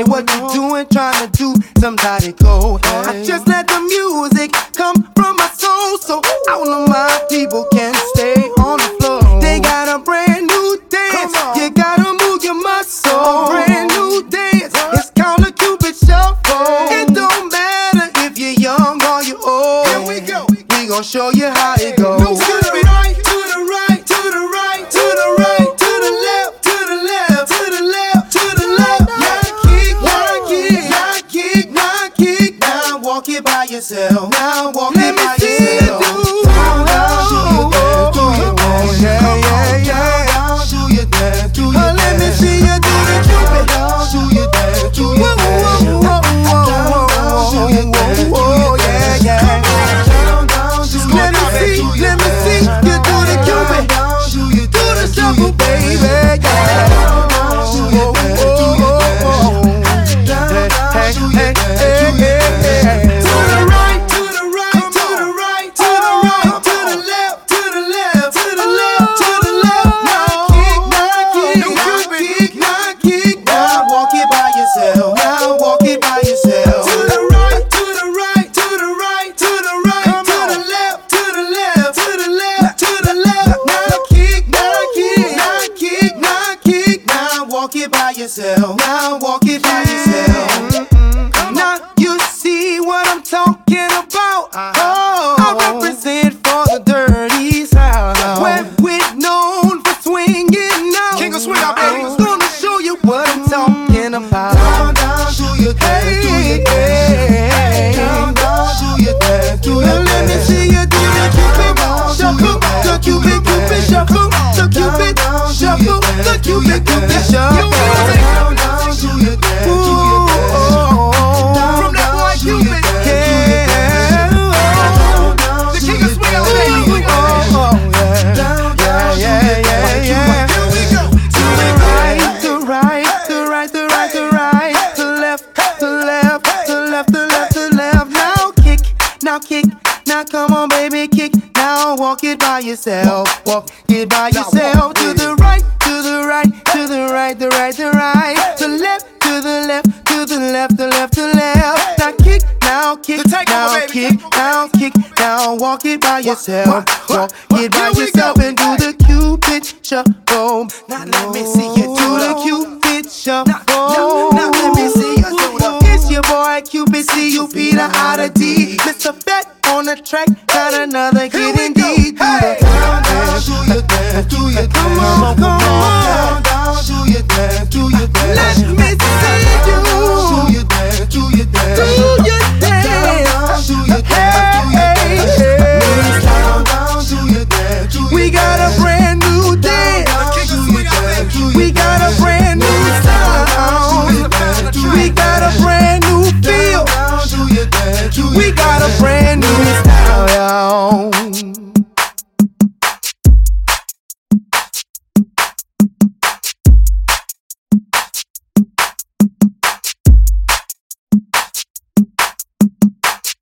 Say what you oh. doing, trying to do, somebody go. Oh, I just let the music come from my soul, so all of my people can stay on the floor. They got a brand new dance, you gotta move your muscle. Oh. Brand new dance, it's called a Cupid shuffle. It don't matter if you're young or you're old. Here we go. We gon' show you how it goes. Let me see, you do your do your. To the right, to right, to right, to right, to right, to left, to left, to left, to left, to left. Now kick, now kick, now come on, baby, kick. Now walk it by yourself, walk it by yourself. To the right, to the right, to the right, the right, the right, to left, to the left, to the left, the left, to left. Now kick, now kick, now kick, now kick, now walk it by yourself, walk it by yourself go. and do the Cupid shuffle. Now let me see you do the Cupid shuffle. now, now let me see you do the- It's your boy Cupid, C U P the I to D. Mr. Fat on the track, got another hit indeed. go. Do the Hey. down, down, do your dance, do your dance. Come on, come on.